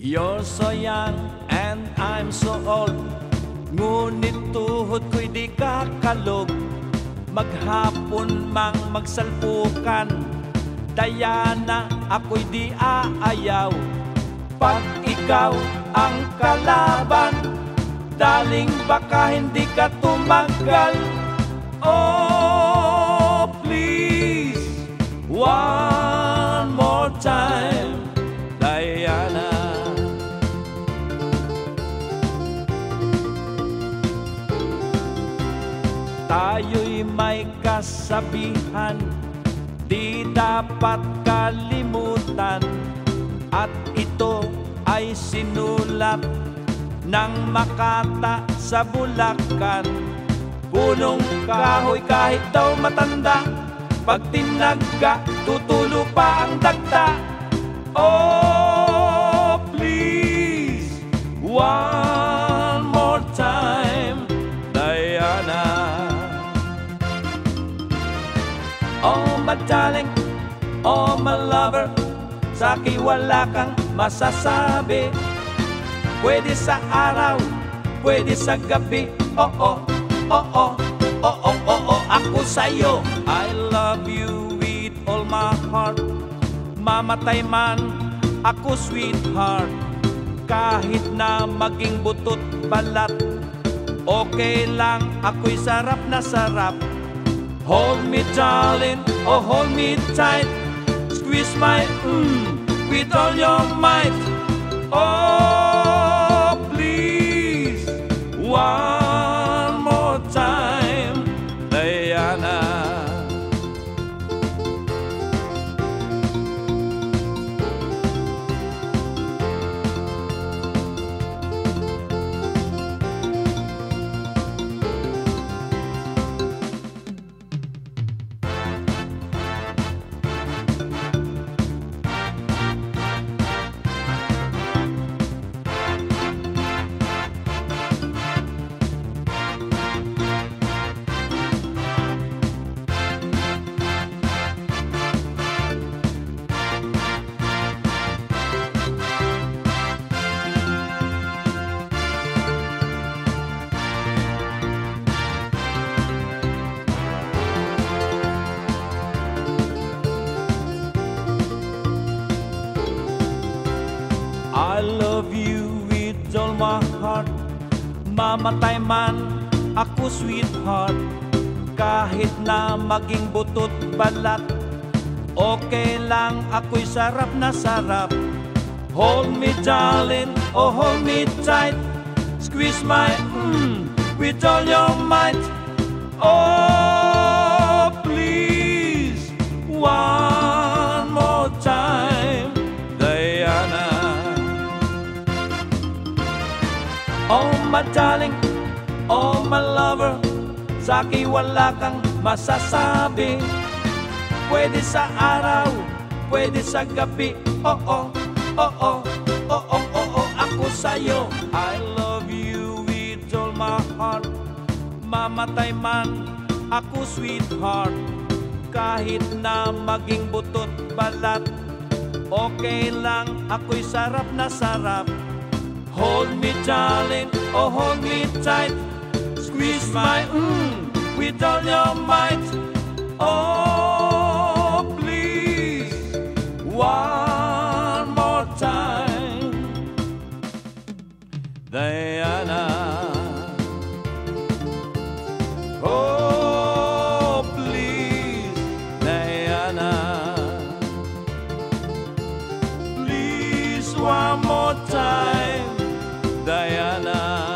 You're so young and I'm so old. Ngunit tuhod ko'y di kakalog. Maghapon mang magsalpukan. Diana, ako'y di aayaw. Pag ikaw ang kalaban Daling baka hindi ka tumagal Oh, Tayo'y may kasabihan Di dapat kalimutan. At ito ay sinulat ng makata sa Bulacan. Punong kahoy kahit daw matanda Pag tinaga, tutulo pa ang dagta Oh, darling, oh, my lover. Sa akin wala kang masasabi. Pwede sa araw, pwede sa gabi. Oh, oh, oh, oh, oh, oh, oh, oh Ako sa'yo. I love you with all my heart. Mamatay man ako sweetheart. Kahit na maging butot balat Okay lang ako'y sarap na sarap. Hold me darling, oh hold me tight. Squeeze my mm with all your might. Oh, Mamatay man ako sweetheart Kahit na maging butot balat Okay lang ako'y sarap na sarap. Hold me darling, oh hold me tight. Squeeze my mm with all your might. Oh my darling, oh my lover Sa akin wala kang masasabi. Pwede sa araw, pwede sa gabi. Oh oh, oh oh Ako sa'yo. I love you with all my heart. Mamatay man ako sweetheart. Kahit na maging butot balat Okay lang, ako'y sarap na sarap. Hold me darling, oh hold me tight. Squeeze my mm with all your might. Oh please, one more time. Diana. Oh please, Diana. Please one more time דיינה